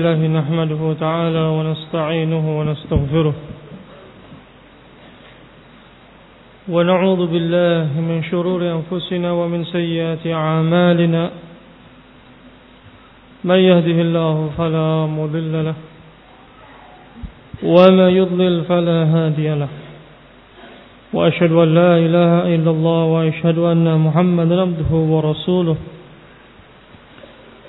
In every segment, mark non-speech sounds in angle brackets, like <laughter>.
الله نحمده تعالى ونستعينه ونستغفره. ونعوذ بالله من شرور أنفسنا ومن سيئات أعمالنا. من يهده الله فلا مضل له. وما يضلل فلا هادي له. وأشهد أن لا إله إلا الله وأشهد أن محمدا عبده ورسوله.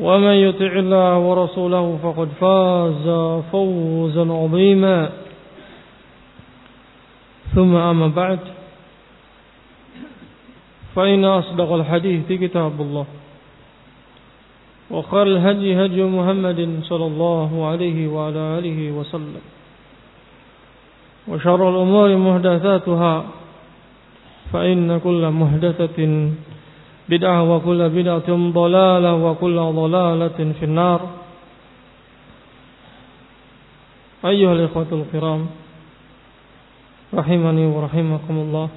ومن يطع الله ورسوله فقد فاز فوزا عظيما. ثم أما بعد فإن أصدق الحديث كتاب الله وخير الهدي هدي محمد صلى الله عليه وعلى آله وسلم وشر الأمور محدثاتها فإن كل محدثة بدعة وكل بدعة ضلالة وكل ضلالة في النار أيها الإخوة الكرام رحمني ورحمكم الله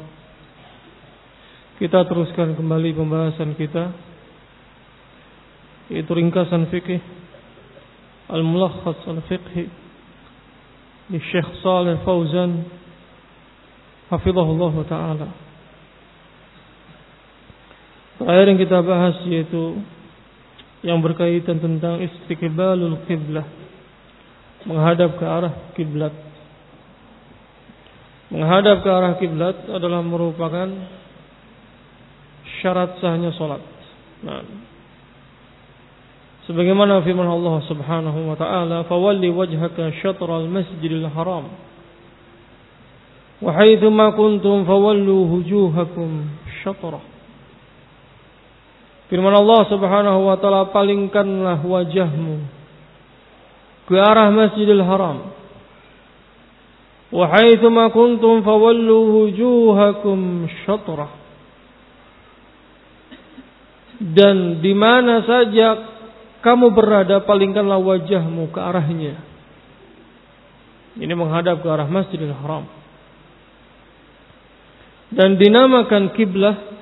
kita teruskan kembali pembahasan kita yaitu ringkasan fikih Al-Mulakhas Al-Fiqhi di Syekh Saleh Fauzan hafizahullah taala Terakhir yang kita bahas yaitu yang berkaitan tentang istiqbalul kiblah, menghadap ke arah kiblat. Menghadap ke arah kiblat adalah merupakan syarat sahnya salat. Nah, sebagaimana firman Allah Subhanahu wa taala, "Fawalli wajhaka syatral masjidil haram." Ma kuntum fawallu wujuhakum syatrah. Firman Allah Subhanahu wa taala palingkanlah wajahmu ke arah Masjidil Haram. Wa haitsu ma kuntum fawallu wujuhakum syatrah. Dan di mana saja kamu berada palingkanlah wajahmu ke arahnya. Ini menghadap ke arah Masjidil Haram. Dan dinamakan kiblah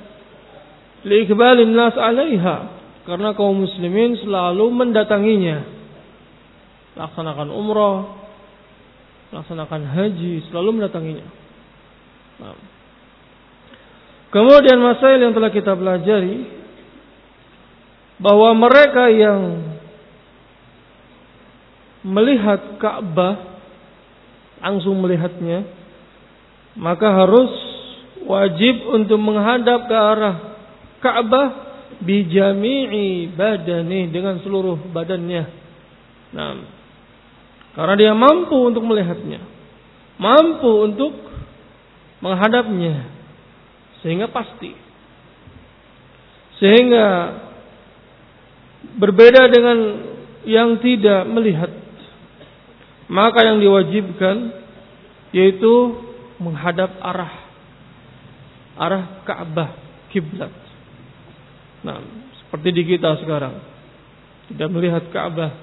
liikbalin nas 'alaiha. Karena kaum muslimin selalu mendatanginya. Laksanakan umrah laksanakan haji selalu mendatanginya. Nah. kemudian masail yang telah kita pelajari bahwa mereka yang melihat Ka'bah langsung melihatnya maka harus wajib untuk menghadap ke arah Ka'bah bijami'i badani dengan seluruh badannya. Nah, karena dia mampu untuk melihatnya, mampu untuk menghadapnya, sehingga pasti. Sehingga berbeda dengan yang tidak melihat. Maka yang diwajibkan yaitu menghadap arah arah Ka'bah kiblat. Nah, seperti di kita sekarang. Tidak melihat Ka'bah.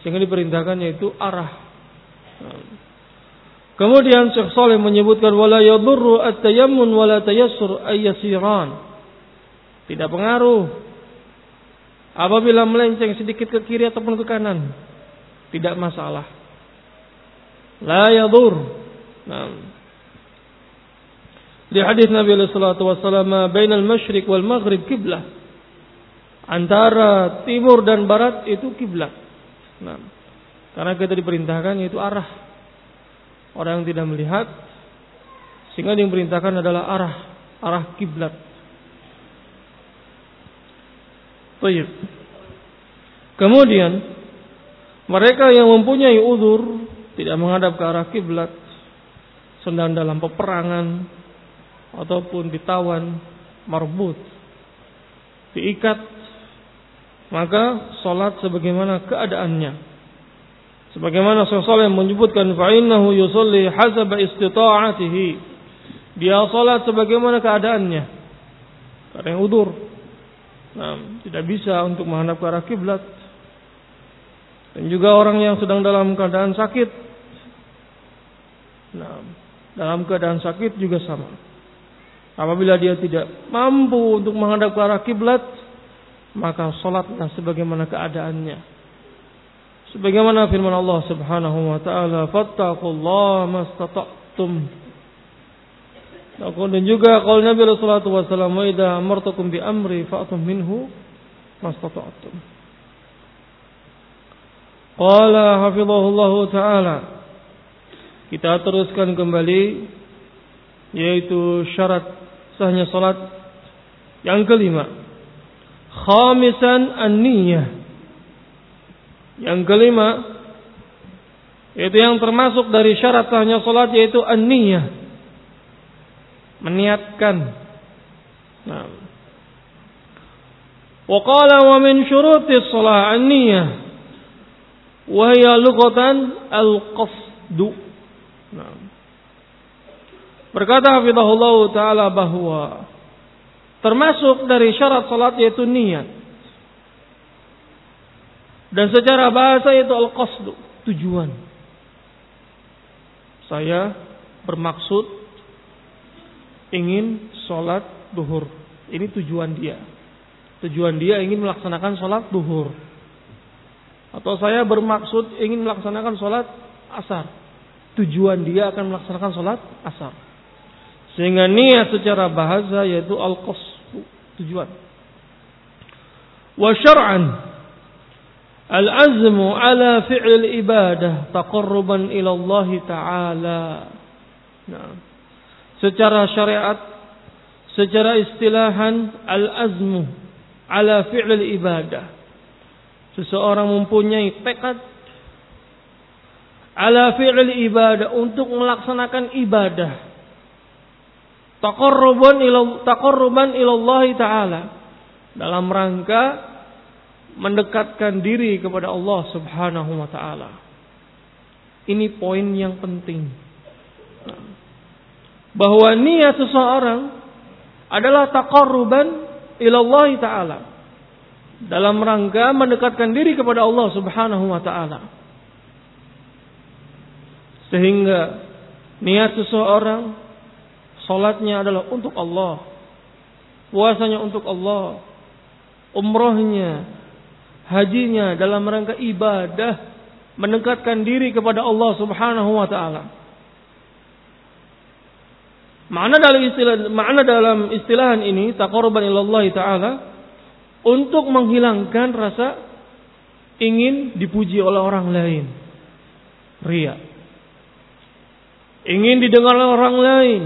Sehingga diperintahkan yaitu arah. Nah. Kemudian Syekh Saleh menyebutkan wala yadurru at-tayammun wala tayassur ayyasiran. Tidak pengaruh apabila melenceng sedikit ke kiri ataupun ke kanan. Tidak masalah. La yadur. Nah. Di hadis Nabi sallallahu alaihi wasallam bainal masyriq wal maghrib kiblah antara timur dan barat itu kiblat. Nah, karena kita diperintahkan yaitu arah. Orang yang tidak melihat Sehingga yang diperintahkan adalah arah arah kiblat. Baik. Kemudian mereka yang mempunyai udur tidak menghadap ke arah kiblat sedang dalam peperangan ataupun ditawan marbut diikat maka salat sebagaimana keadaannya. Sebagaimana Rasulullah yang menyebutkan fa innahu yusalli hasaba istita'atihi. Dia salat sebagaimana keadaannya. Karena yang udur. Nah, tidak bisa untuk menghadap ke arah kiblat. Dan juga orang yang sedang dalam keadaan sakit. Nah, dalam keadaan sakit juga sama. Apabila dia tidak mampu untuk menghadap ke arah kiblat, maka salatlah sebagaimana keadaannya. Sebagaimana firman Allah Subhanahu wa taala, "Fattaqullaha mastata'tum." Dan juga kalau Nabi Rasulullah SAW, "Wa idza amartukum bi amri fa'tum minhu mastata'tum." Qala hafizahullahu taala. Kita teruskan kembali yaitu syarat sahnya salat. Yang kelima, khamisan an-niyah. Yang kelima, yaitu yang termasuk dari syarat sahnya salat yaitu an-niyah. Meniatkan. Nah. Wa qala wa min syurutis shalah an-niyah wa hiya lughatan al-qasdu. Nah. Berkata Hafizahullah Ta'ala bahwa termasuk dari syarat salat yaitu niat. Dan secara bahasa itu al-qasdu, tujuan. Saya bermaksud ingin sholat duhur. Ini tujuan dia. Tujuan dia ingin melaksanakan sholat duhur. Atau saya bermaksud ingin melaksanakan sholat asar. Tujuan dia akan melaksanakan sholat asar. Sehingga niat secara bahasa yaitu al-qasdu, tujuan. Wa al-azmu ala fi'l ibadah taqarruban ila Allah taala. Nah, secara syariat, secara istilahan al-azmu ala fi'l ibadah. Seseorang mempunyai tekad ala fi'l ibadah untuk melaksanakan ibadah taqarruban ila taqarruban ilallah taala dalam rangka mendekatkan diri kepada Allah Subhanahu wa taala. Ini poin yang penting. Bahwa niat seseorang adalah taqarruban ilallah taala dalam rangka mendekatkan diri kepada Allah Subhanahu wa taala. Sehingga niat seseorang Salatnya adalah untuk Allah. Puasanya untuk Allah. Umrohnya, hajinya dalam rangka ibadah mendekatkan diri kepada Allah Subhanahu wa taala. Makna dalam istilah makna dalam istilahan ini taqarruban ilallah taala untuk menghilangkan rasa ingin dipuji oleh orang lain. Ria. Ingin didengar oleh orang lain.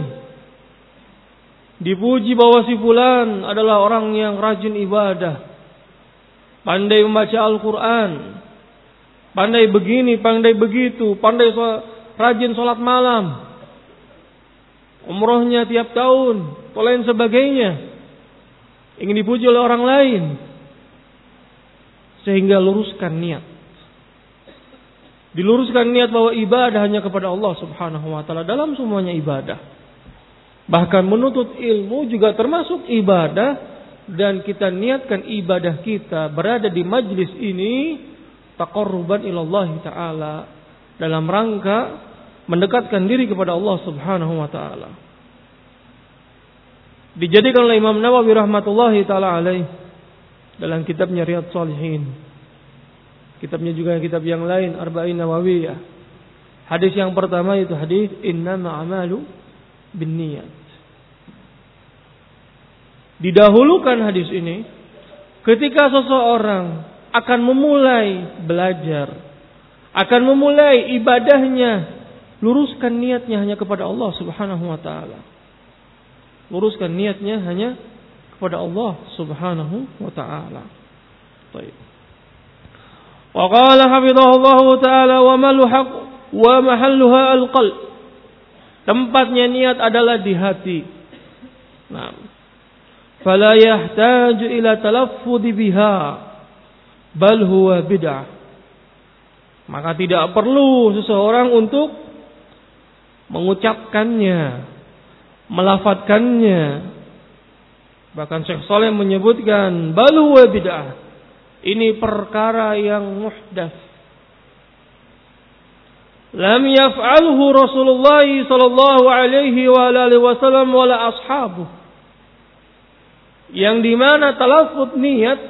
Dipuji bahwa si fulan adalah orang yang rajin ibadah. Pandai membaca Al-Quran. Pandai begini, pandai begitu. Pandai rajin sholat malam. Umrohnya tiap tahun. Lain sebagainya. Ingin dipuji oleh orang lain. Sehingga luruskan niat. Diluruskan niat bahwa ibadah hanya kepada Allah subhanahu wa ta'ala. Dalam semuanya ibadah. Bahkan menuntut ilmu juga termasuk ibadah dan kita niatkan ibadah kita berada di majlis ini taqarruban ilallah taala dalam rangka mendekatkan diri kepada Allah Subhanahu wa taala. Dijadikan oleh Imam Nawawi rahmatullahi taala alaih dalam kitabnya Riyadhus Shalihin. Kitabnya juga kitab yang lain Arba'in Nawawiyah. Hadis yang pertama itu hadis innama amalu niat. Didahulukan hadis ini ketika seseorang akan memulai belajar, akan memulai ibadahnya luruskan niatnya hanya kepada Allah Subhanahu wa taala. Luruskan niatnya hanya kepada Allah Subhanahu wa taala. Baik. Wa qala hafizahullah taala wa maluhaq wa mahalluha al-qalb. Tempatnya niat adalah di hati. Nah. Fala yahtaju ila talaffuz biha bal huwa bid'ah. Maka tidak perlu seseorang untuk mengucapkannya, melafatkannya. Bahkan Syekh Saleh menyebutkan balu wa bid'ah. Ini perkara yang muhdas. Lam yaf'alhu Rasulullah sallallahu alaihi wa alihi wasallam wala ashabu. Yang di mana talafut niat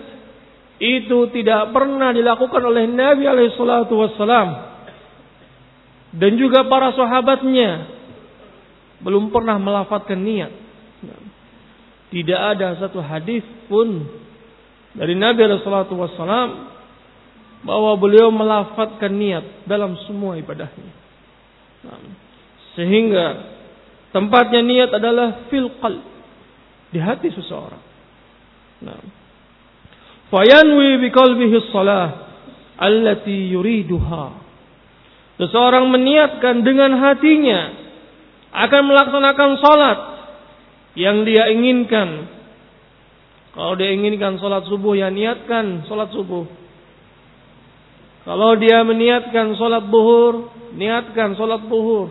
itu tidak pernah dilakukan oleh Nabi alaihi salatu wassalam dan juga para sahabatnya belum pernah melafatkan niat. Tidak ada satu hadis pun dari Nabi Rasulullah SAW bahwa beliau melafatkan niat dalam semua ibadahnya. Sehingga tempatnya niat adalah fil qalb di hati seseorang. Nah. Fayanwi bi qalbihi shalah allati yuriduha Seseorang meniatkan dengan hatinya akan melaksanakan sholat yang dia inginkan. Kalau dia inginkan sholat subuh, ya niatkan sholat subuh. Kalau dia meniatkan sholat buhur, niatkan sholat buhur.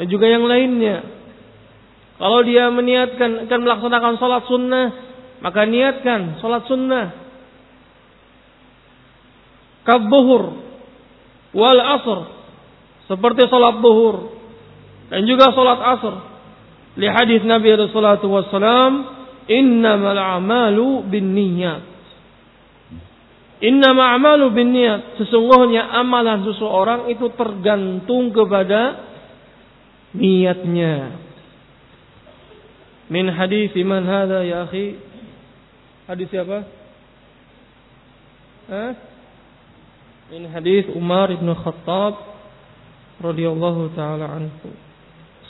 Dan juga yang lainnya. Kalau dia meniatkan akan melaksanakan sholat sunnah, maka niatkan sholat sunnah. Kabuhur, wal asr seperti salat zuhur dan juga salat asr li hadis Nabi alaihi wasallam innamal a'malu binniyat innamal a'malu binniyat sesungguhnya amalan seseorang itu tergantung kepada niatnya min hadis man hada ya akhi hadis siapa Hah? Ini hadis Umar bin Khattab radhiyallahu taala anhu.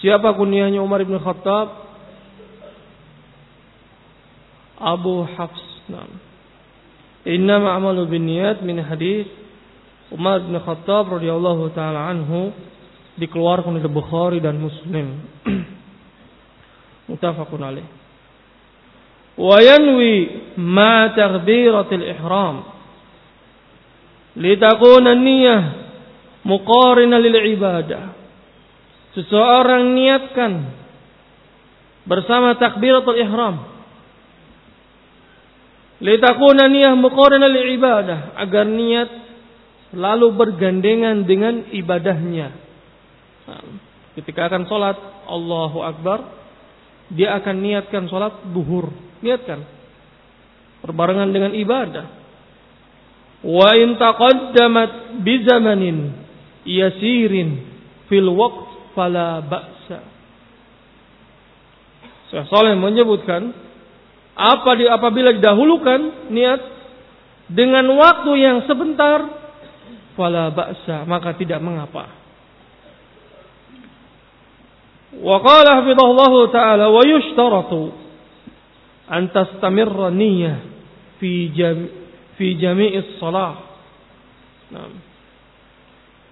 Siapa kunyahnya Umar bin Khattab? Abu Hafs. Nah. Inna ma'amalu bin niyat min hadis Umar bin Khattab radhiyallahu taala anhu dikeluarkan oleh Bukhari dan Muslim. <clears throat> Mutafaqun alaih. Wa yanwi ma takbiratil ihram litakuna niyah muqarina lil ibadah. Seseorang niatkan bersama takbiratul ihram. Litakuna niyah muqarina lil ibadah agar niat selalu bergandengan dengan ibadahnya. Nah, ketika akan sholat Allahu Akbar, dia akan niatkan sholat duhur. Niatkan. Berbarengan dengan ibadah. Wa in taqaddamat bi zamanin yasirin fil waqt fala ba'sa. Syekh Saleh menyebutkan apa di, apabila didahulukan niat dengan waktu yang sebentar fala ba'sa maka tidak mengapa. Wa qala hafizahullahu taala wa yushtaratu an tastamirra niyyah fi jam' fi jami'is salah. Nah.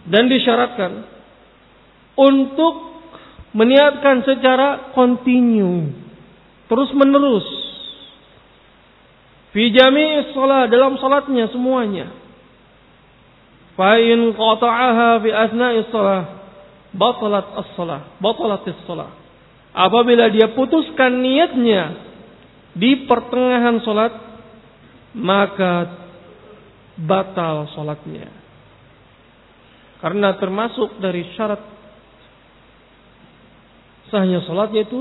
Dan disyaratkan untuk meniatkan secara kontinu, terus menerus. Fi jami'is salah dalam salatnya semuanya. Fa in qata'aha fi asna'is salah batalat as-salah, batalat as-salah. Apabila dia putuskan niatnya di pertengahan salat, maka batal sholatnya. Karena termasuk dari syarat sahnya sholatnya itu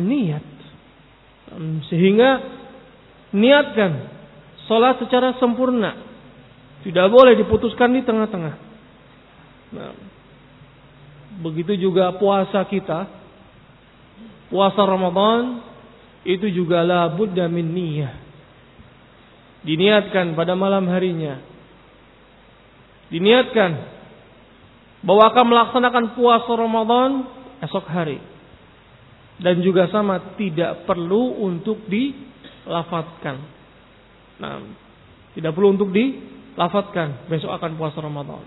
niat. Sehingga niatkan sholat secara sempurna. Tidak boleh diputuskan di tengah-tengah. Nah, begitu juga puasa kita. Puasa Ramadan itu juga labud dan niyah diniatkan pada malam harinya. Diniatkan bahwa akan melaksanakan puasa Ramadan esok hari. Dan juga sama tidak perlu untuk dilafatkan. Nah, tidak perlu untuk dilafatkan besok akan puasa Ramadan.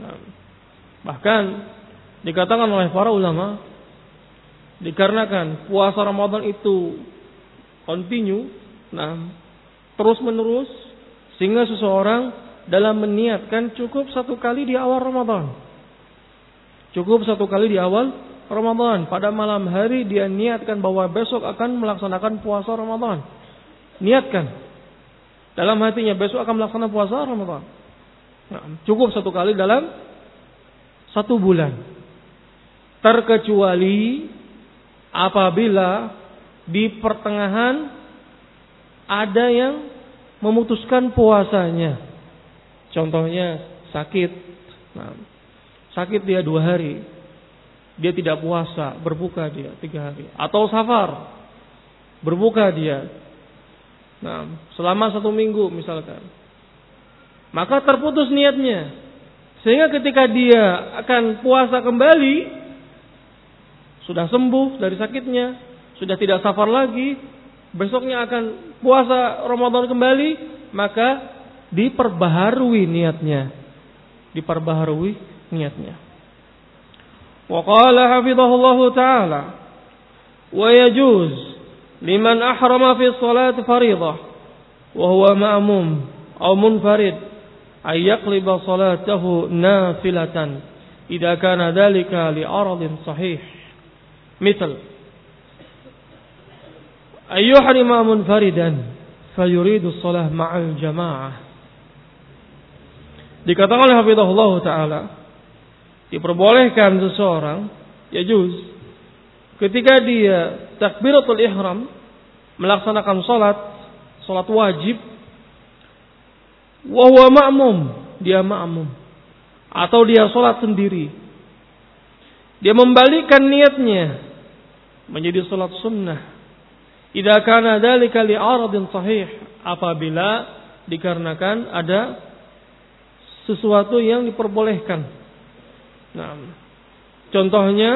Nah, bahkan dikatakan oleh para ulama dikarenakan puasa Ramadan itu continue, nah terus menerus sehingga seseorang dalam meniatkan cukup satu kali di awal Ramadan. Cukup satu kali di awal Ramadan. Pada malam hari dia niatkan bahwa besok akan melaksanakan puasa Ramadan. Niatkan. Dalam hatinya besok akan melaksanakan puasa Ramadan. Nah, cukup satu kali dalam satu bulan. Terkecuali apabila di pertengahan ada yang memutuskan puasanya. Contohnya sakit. Nah, sakit dia dua hari. Dia tidak puasa, berbuka dia tiga hari. Atau safar, berbuka dia. Nah, selama satu minggu misalkan. Maka terputus niatnya. Sehingga ketika dia akan puasa kembali, sudah sembuh dari sakitnya, sudah tidak safar lagi, besoknya akan puasa Ramadan kembali, maka diperbaharui niatnya. Diperbaharui niatnya. Wa qala hafizahullah taala wa yajuz liman ahrama fi salat fariḍah wa huwa ma'mum aw munfarid ay yaqliba salatahu nafilatan idza kana dhalika li aradin sahih misal ayyuhrima munfaridan fayuridu shalah ma'al jamaah dikatakan oleh hafizahullah taala diperbolehkan seseorang ya juz ketika dia takbiratul ihram melaksanakan salat salat wajib wa huwa ma'mum dia ma'mum. Atau dia salat sendiri. Dia membalikkan niatnya menjadi salat sunnah. Idza kana dzalika li'aradin sahih apabila dikarenakan ada sesuatu yang diperbolehkan. Nah, contohnya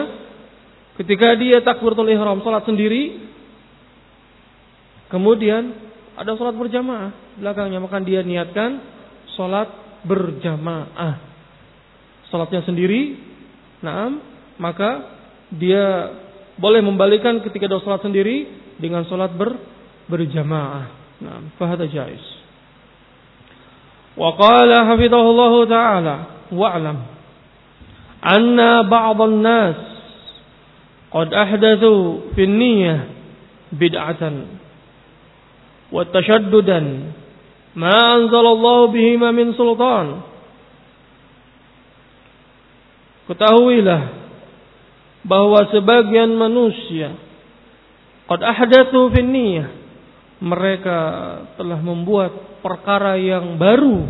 ketika dia takbiratul ihram salat sendiri kemudian ada salat berjamaah belakangnya maka dia niatkan salat berjamaah. Salatnya sendiri, nah, maka dia boleh membalikan ketika ada salat sendiri dengan salat ber, berjamaah. Nah, fahada jais. Wa qala taala wa'lam anna ba'd an-nas qad ahdathu fi an-niyyah bid'atan wa tashaddudan ma anzalallahu bihima min sultan Ketahuilah bahwa sebagian manusia Qad ahdatsu fin niyah. Mereka telah membuat perkara yang baru.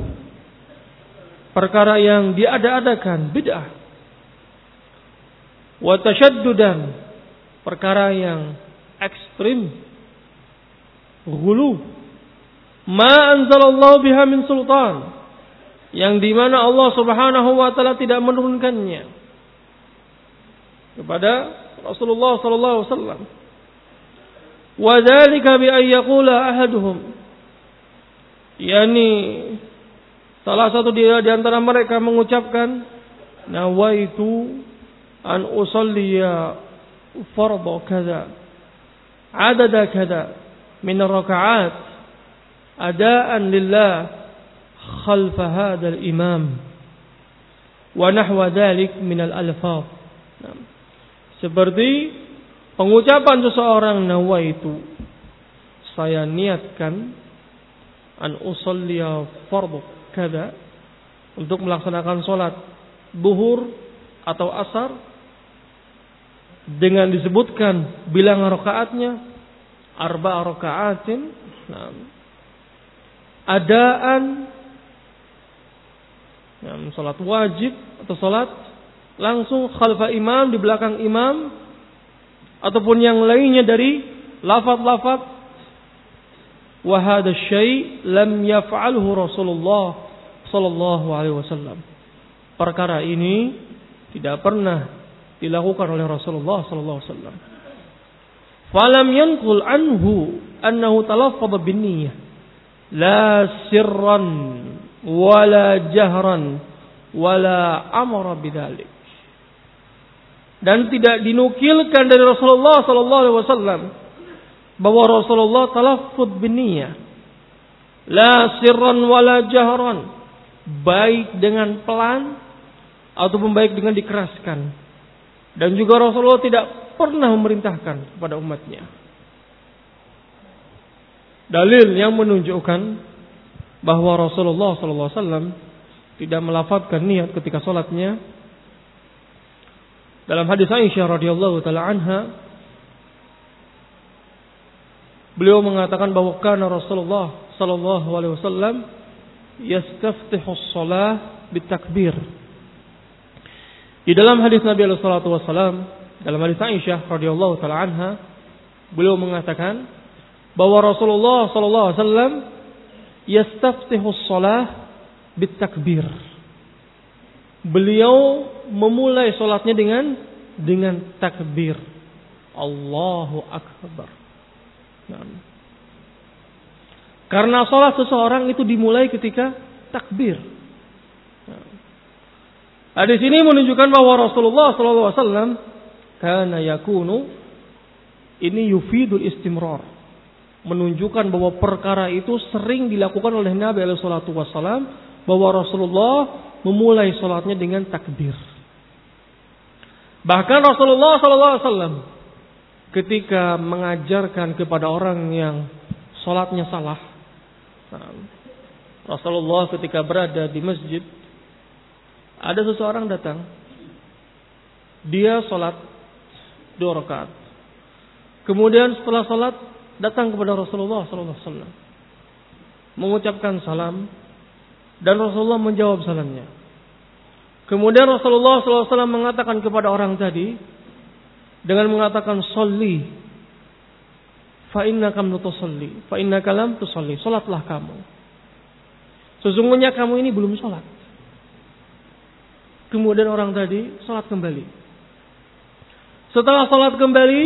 Perkara yang diada-adakan, bid'ah wa tashaddudan. Perkara yang ekstrim. Gulu ma anzalallahu biha min sultan. Yang di mana Allah Subhanahu wa taala tidak menurunkannya. Kepada Rasulullah sallallahu alaihi wasallam. Wa dzalika bi ay yaqula ahaduhum. Yakni salah satu di antara mereka mengucapkan nawaitu an usalliya fardhu kada adada kada min rakaat adaan lillah khalf hadha al-imam wa nahwa dhalik min al-alfaz seperti Pengucapan seseorang nawaitu saya niatkan an usalliya fardhu kada untuk melaksanakan sholat duhur atau asar dengan disebutkan bilang rakaatnya arba rakaatin adaan nah, sholat wajib atau sholat langsung khalfa imam di belakang imam ataupun yang lainnya dari lafaz-lafaz wa hadha syai' lam yaf'alhu Rasulullah sallallahu alaihi wasallam. perkara ini tidak pernah dilakukan oleh Rasulullah sallallahu alaihi wasallam. Falam yanqul anhu annahu talaffadha bin niyyah la sirran wala jahran wala amara bidzalik. Dan tidak dinukilkan dari Rasulullah sallallahu alaihi wasallam bahwa Rasulullah talaffuz bin niyyah la sirran wala jahran baik dengan pelan ataupun baik dengan dikeraskan. Dan juga Rasulullah tidak pernah memerintahkan kepada umatnya. Dalil yang menunjukkan bahwa Rasulullah SAW tidak melafatkan niat ketika sholatnya. Dalam hadis Aisyah radhiyallahu taala anha, beliau mengatakan bahwa karena Rasulullah sallallahu alaihi wasallam yastaftihu shalah bitakbir. Di dalam hadis Nabi alaihi salatu wasallam, dalam hadis Aisyah radhiyallahu taala anha, beliau mengatakan bahwa Rasulullah sallallahu alaihi wasallam yastaftihu shalah bitakbir. Beliau memulai sholatnya dengan dengan takbir. Allahu Akbar. Nah. Karena sholat seseorang itu dimulai ketika takbir. Di sini menunjukkan bahwa Rasulullah SAW karena yakunu ini yufidul istimrar menunjukkan bahwa perkara itu sering dilakukan oleh Nabi Wasallam bahwa Rasulullah memulai sholatnya dengan takbir. Bahkan Rasulullah SAW ketika mengajarkan kepada orang yang sholatnya salah, nah, Rasulullah ketika berada di masjid ada seseorang datang. Dia sholat dua rakaat. Kemudian setelah sholat datang kepada Rasulullah SAW. Mengucapkan salam. Dan Rasulullah menjawab salamnya. Kemudian Rasulullah SAW mengatakan kepada orang tadi. Dengan mengatakan Salli. Fa inna kam nutusalli. Fa inna kalam tusalli. Salatlah kamu. Sesungguhnya kamu ini belum salat. Kemudian orang tadi salat kembali. Setelah salat kembali,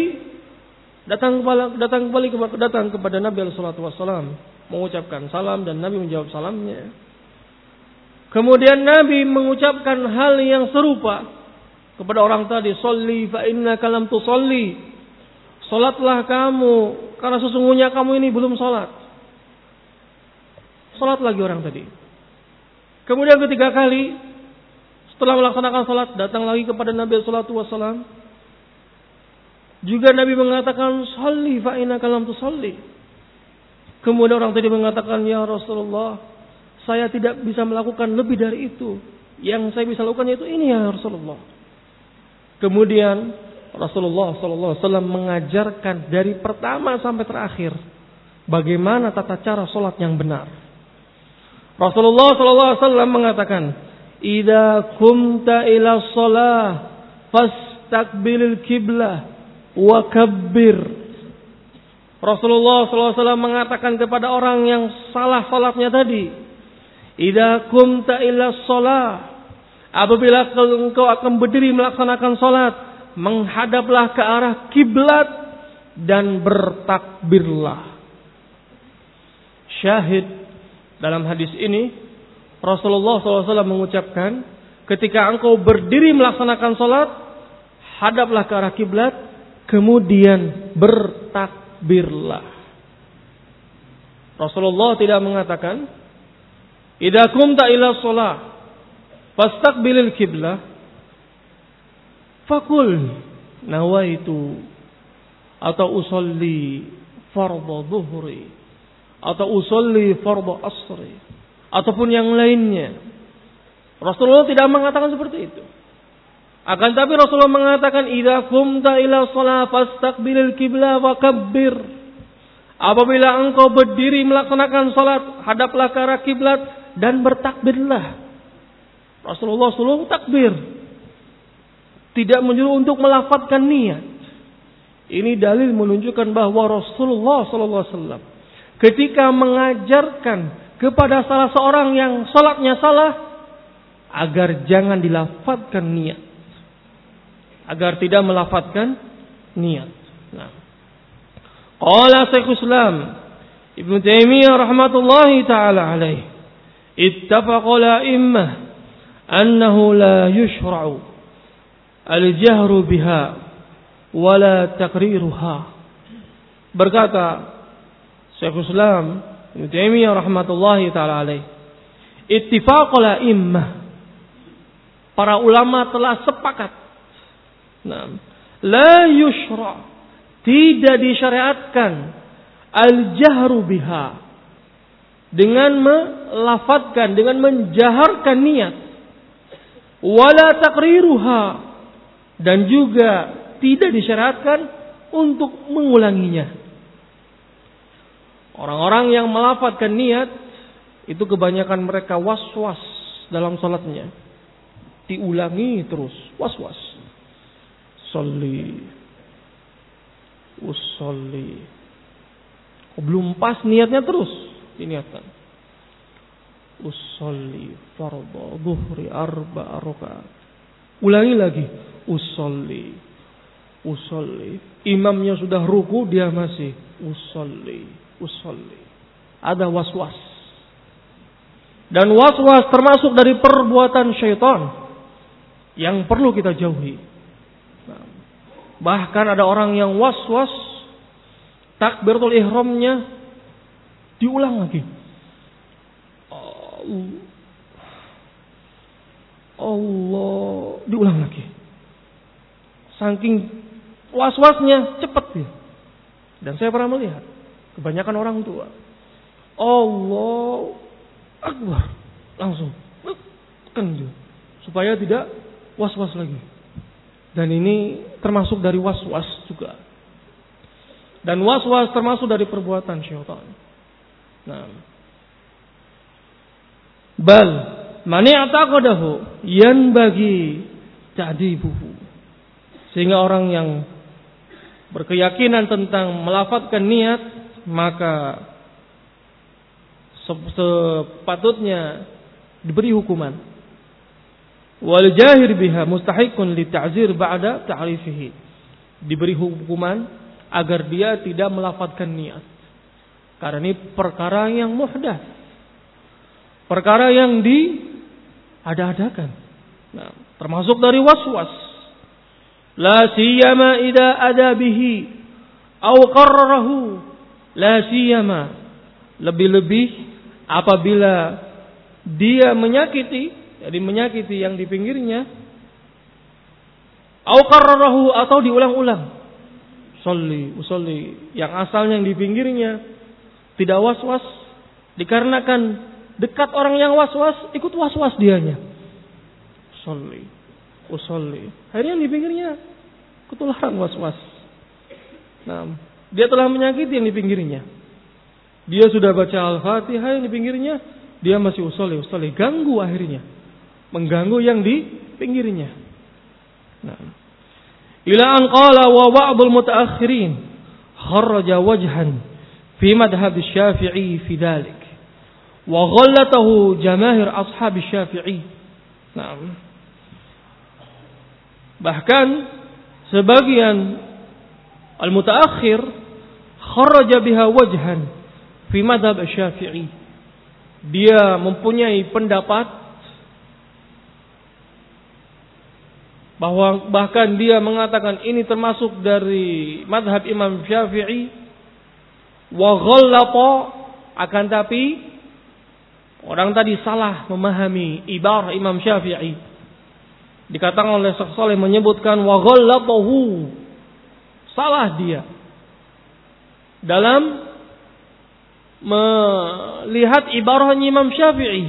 datang kembali datang kembali datang kepada Nabi Alaihi Wasallam mengucapkan salam dan Nabi menjawab salamnya. Kemudian Nabi mengucapkan hal yang serupa kepada orang tadi, "Sholli fa kalam tu sholli." Salatlah kamu karena sesungguhnya kamu ini belum salat. Salat lagi orang tadi. Kemudian ketiga kali setelah melaksanakan salat datang lagi kepada Nabi sallallahu alaihi wasallam. Juga Nabi mengatakan salli fa inna kalam tusalli. Kemudian orang tadi mengatakan ya Rasulullah, saya tidak bisa melakukan lebih dari itu. Yang saya bisa lakukan yaitu ini ya Rasulullah. Kemudian Rasulullah sallallahu alaihi wasallam mengajarkan dari pertama sampai terakhir bagaimana tata cara solat yang benar. Rasulullah sallallahu alaihi wasallam mengatakan, Ida kumta ila shalah fastaqbilil kiblah wa kabbir. Rasulullah SAW mengatakan kepada orang yang salah salatnya tadi, Ida kumta ila shalah apabila engkau akan berdiri melaksanakan salat, menghadaplah ke arah kiblat dan bertakbirlah. Syahid dalam hadis ini Rasulullah SAW mengucapkan, ketika engkau berdiri melaksanakan sholat, hadaplah ke arah kiblat, kemudian bertakbirlah. Rasulullah tidak mengatakan, Idza kumta ila sholat, fastaqbilil kiblah, fakul nawaitu atau usolli fardhu dhuhri atau usolli fardhu asri ataupun yang lainnya. Rasulullah tidak mengatakan seperti itu. Akan tapi Rasulullah mengatakan idza kumta ila shalah fastaqbilil kiblah wa kabbir. Apabila engkau berdiri melaksanakan salat, hadaplah ke arah kiblat dan bertakbirlah. Rasulullah suruh takbir. Tidak menyuruh untuk melafatkan niat. Ini dalil menunjukkan bahwa Rasulullah SAW ketika mengajarkan kepada salah seorang yang sholatnya salah, agar jangan dilafatkan niat. Agar tidak melafatkan niat. Nah. Qala Syekhul Islam Ibnu Taimiyah rahmatullahi taala alaih ittafaqa la immah annahu la yushra'u al-jahru biha wala taqriruha berkata Syekhul Islam Ibnu Taimiyah rahmatullahi taala alaih. Ittifaq la immah. Para ulama telah sepakat. Nah, la yushra' tidak disyariatkan. Al-jahru biha. Dengan melafatkan dengan menjaharkan niat. Wala takriruha dan juga tidak disyariatkan untuk mengulanginya orang-orang yang melafatkan niat itu kebanyakan mereka was-was dalam salatnya diulangi terus was-was salli usolli. Belum pas niatnya terus diniatkan. Usolli fardhu dhuhri arba rakaat. Ulangi lagi. Usolli. Usolli. Imamnya sudah ruku dia masih usolli. Usolli. Ada was-was. Dan was-was termasuk dari perbuatan syaitan yang perlu kita jauhi. Bahkan ada orang yang was-was takbiratul ihramnya diulang lagi. Allah diulang lagi. Saking was-wasnya cepat dia. Dan saya pernah melihat kebanyakan orang tua Allah Akbar langsung kan supaya tidak was-was lagi. Dan ini termasuk dari was-was juga. Dan was-was termasuk dari perbuatan syaitan. Nah. Bal mani ataqadahu yan bagi ta'dibuhu. Sehingga orang yang berkeyakinan tentang melafatkan niat maka sepatutnya diberi hukuman wal jahir biha mustahiqun li ta'zir ba'da ta'rifihi. Diberi hukuman agar dia tidak melafatkan niat. Karena ini perkara yang muhdath. Perkara yang diada-adakan. Nah, termasuk dari waswas. La siyama idza ada bihi au. La siyama. Lebih-lebih apabila dia menyakiti jadi menyakiti yang di pinggirnya au atau diulang-ulang. Salli, usolli. Yang asalnya yang di pinggirnya tidak was-was. Dikarenakan dekat orang yang was-was ikut was-was dianya. Salli, usolli. Akhirnya yang di pinggirnya ketularan was-was. Nah dia telah menyakiti yang di pinggirnya dia sudah baca al-fatihah yang di pinggirnya dia masih usolli usolli ganggu akhirnya mengganggu yang di pinggirnya. Nah. Ila an qala wa ba'dul mutaakhirin kharaja wajhan fi madhhab Syafi'i fi dhalik wa ghallatahu jamaahir ashab Syafi'i. Nah. Bahkan sebagian al-mutaakhir kharaja biha wajhan fi madhab Syafi'i. Dia mempunyai pendapat bahwa bahkan dia mengatakan ini termasuk dari madhab Imam Syafi'i. Wa ghallata akan tapi orang tadi salah memahami ibarah Imam Syafi'i. Dikatakan oleh Syekh Saleh menyebutkan wa ghallatahu. Salah dia dalam melihat ibarahnya Imam Syafi'i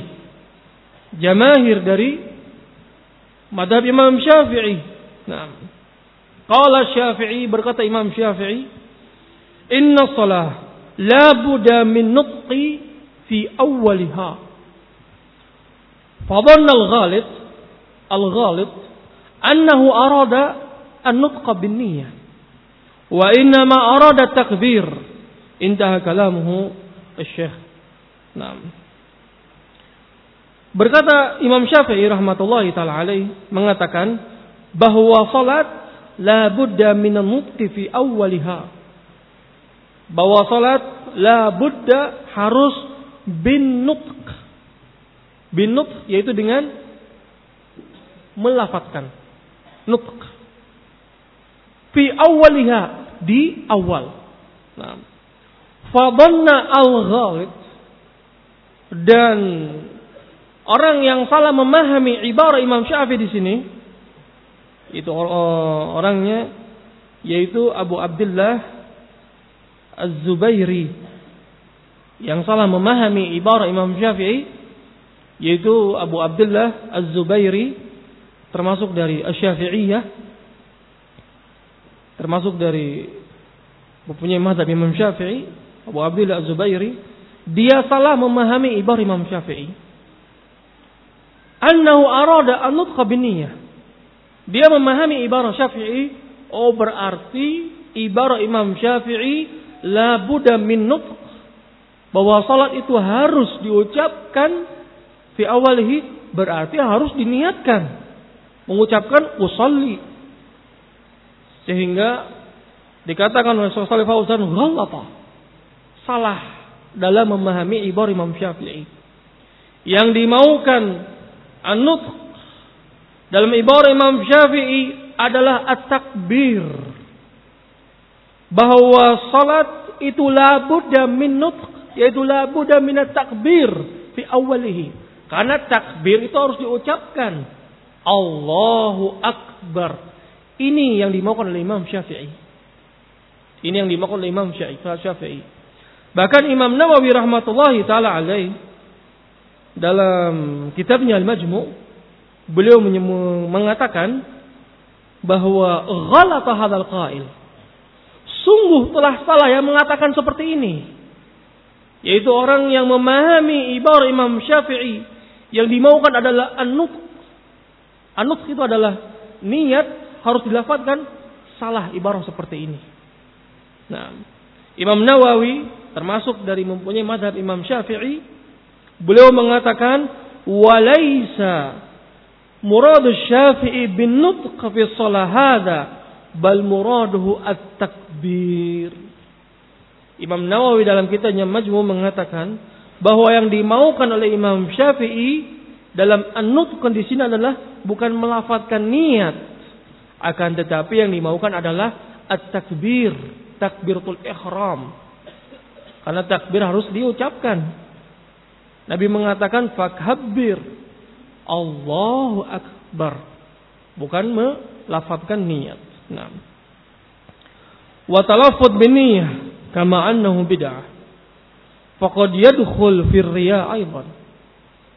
jamahir dari Madhab Imam Syafi'i. Nah. Qala Syafi'i berkata Imam Syafi'i, "Inna salah la budda min nutqi fi awwaliha." Fadhanna al-ghalit al-ghalit annahu arada an-nutqa bin niyyah innama arada takbir. Indah kalamuhu Syekh. Nah. Berkata Imam Syafi'i rahmatullahi taala alaih mengatakan bahwa salat la budda minal mukti fi awwaliha. Bahwa salat la budda harus bin nutq. Bin nutq yaitu dengan melafatkan. Nutq. Fi awwaliha di awal. Nah, Fadanna al-ghalib. Dan orang yang salah memahami ibarat Imam Syafi'i di sini itu orangnya yaitu Abu Abdullah Az-Zubairi. Yang salah memahami ibarat Imam Syafi'i yaitu Abu Abdullah Az-Zubairi termasuk dari Asy-Syafi'iyah termasuk dari mempunyai mazhab Imam Syafi'i Abu Abdullah Az-Zubairi dia salah memahami ibarat Imam Syafi'i. Annahu arada an nutqa Dia memahami ibarat Syafi'i, oh berarti ibarat Imam Syafi'i la budda min nutq. Bahwa salat itu harus diucapkan fi awalihi berarti harus diniatkan. Mengucapkan usalli. Sehingga dikatakan oleh Syafi'i Fauzan ghalata salah dalam memahami ibarat Imam Syafi'i yang dimaukan An-nutq dalam ibarat Imam Syafi'i adalah at-takbir. Bahwa salat itu labudda min nutq, yaitu labudda min at-takbir fi awalihi. Karena takbir itu harus diucapkan. Allahu Akbar. Ini yang dimaukan oleh Imam Syafi'i. Ini yang dimaukan oleh Imam Syafi'i. Bahkan Imam Nawawi rahmatullahi taala alaih dalam kitabnya Al-Majmu' beliau mengatakan bahwa ghalata hadzal qail. Sungguh telah salah yang mengatakan seperti ini. Yaitu orang yang memahami ibarat Imam Syafi'i yang dimaukan adalah anuk. Anuk itu adalah niat harus dilafatkan salah ibarat seperti ini. Nah, Imam Nawawi termasuk dari mempunyai madhab Imam Syafi'i Beliau mengatakan walaisa murad Syafi'i bin nutq fi shalah bal muraduhu at-takbir. Imam Nawawi dalam kitabnya Majmu mengatakan bahwa yang dimaukan oleh Imam Syafi'i dalam an-nutq di sini adalah bukan melafatkan niat akan tetapi yang dimaukan adalah at-takbir, takbiratul ihram. Karena takbir harus diucapkan. Nabi mengatakan fakhabbir Allahu akbar. Bukan melafazkan niat. Nah. Wa talaffuz biniyah kama annahu bid'ah. Faqad yadkhul fi riya.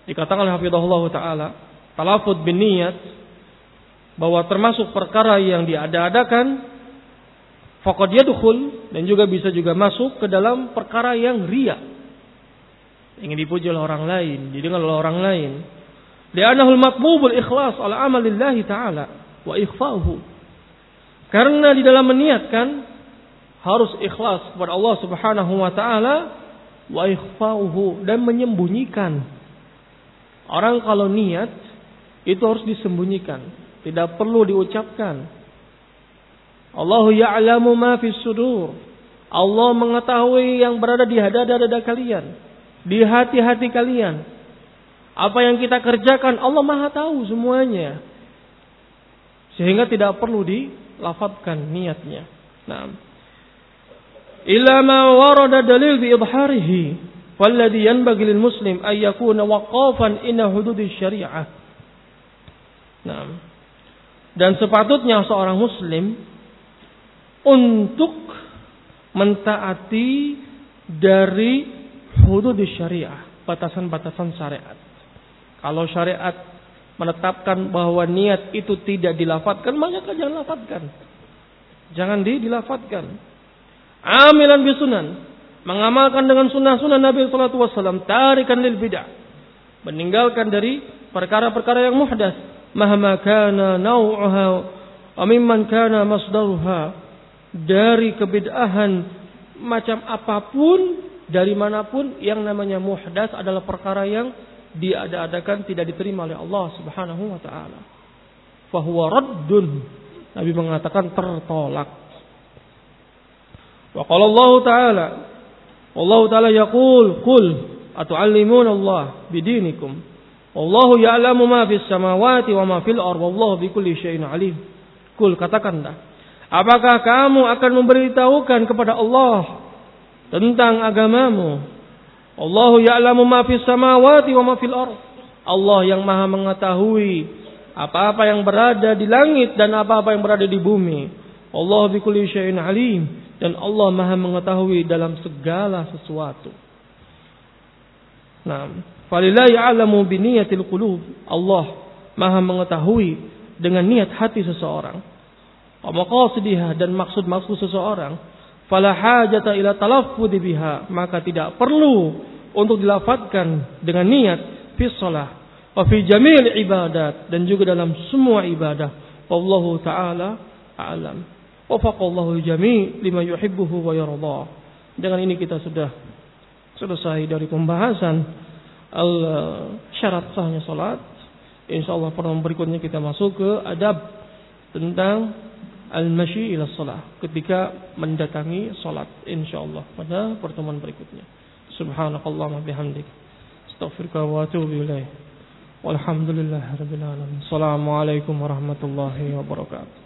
Dikatakan oleh hafizahullah taala, talaffuz biniyat bahwa termasuk perkara yang diada-adakan faqad yadkhul dan juga bisa juga masuk ke dalam perkara yang riya ingin dipuji oleh orang lain, didengar oleh orang lain. Li'annahul matmubul ikhlas ala amalillahi ta'ala wa ikhfa'uhu. Karena di dalam meniatkan harus ikhlas kepada Allah Subhanahu wa taala wa ikhfa'uhu dan menyembunyikan. Orang kalau niat itu harus disembunyikan, tidak perlu diucapkan. Allah ya'lamu ma fis sudur. Allah mengetahui yang berada di dada-dada kalian di hati-hati kalian. Apa yang kita kerjakan Allah Maha tahu semuanya. Sehingga tidak perlu dilafatkan niatnya. Nah. Illa ma warada dalil bi idharihi falladhi yanbaghi lil muslim ay yakuna waqafan inna hududi syariah. Nah. Dan sepatutnya seorang muslim untuk mentaati dari hudud syariah, batasan-batasan syariat. Kalau syariat menetapkan bahwa niat itu tidak dilafatkan, maka jangan lafatkan. Jangan di dilafatkan. Amilan bisunan, mengamalkan dengan sunnah-sunnah Nabi Sallallahu Alaihi Wasallam, tarikan lil bidah, meninggalkan dari perkara-perkara yang muhdas, mahma kana nau'uha mimman kana masdaruha dari kebid'ahan macam apa pun dari mana pun yang namanya muhdas adalah perkara yang diada-adakan tidak diterima oleh Allah Subhanahu wa taala. Fahuwa raddun. Nabi mengatakan tertolak. Wa qala Allah taala Allah taala yaqul qul atu'allimuna Allah bidinikum Wallahu ya'lamu ma fis samawati wa ma fil ardi wallahu bikulli syai'in alim. Kul katakanlah, apakah kamu akan memberitahukan kepada Allah tentang agamamu? Allahu ya'lamu ma fis samawati wa ma fil. Allah yang Maha mengetahui apa-apa yang berada di langit dan apa-apa yang berada di bumi. Allah bikulli syai'in alim dan Allah Maha mengetahui dalam segala sesuatu. Nah, falillahi a'lamu biniyatil qulub. Allah Maha mengetahui dengan niat hati seseorang. Wa dan maksud-maksud seseorang. Fala hajata ila talaffudhi biha, maka tidak perlu untuk dilafatkan dengan niat fi shalah wa fi jamil ibadat dan juga dalam semua ibadah. Wallahu taala a'lam. Wafaqallahu jami' lima yuhibbuhu wa yarda. Dengan ini kita sudah selesai dari pembahasan al syarat sahnya salat. Insyaallah pertemuan berikutnya kita masuk ke adab tentang al-masyi ila salat ketika mendatangi salat insyaallah pada pertemuan berikutnya. Subhanakallahumma bihamdik. Astaghfiruka wa atubu ilaik. Walhamdulillahirabbil alamin. Assalamualaikum warahmatullahi wabarakatuh.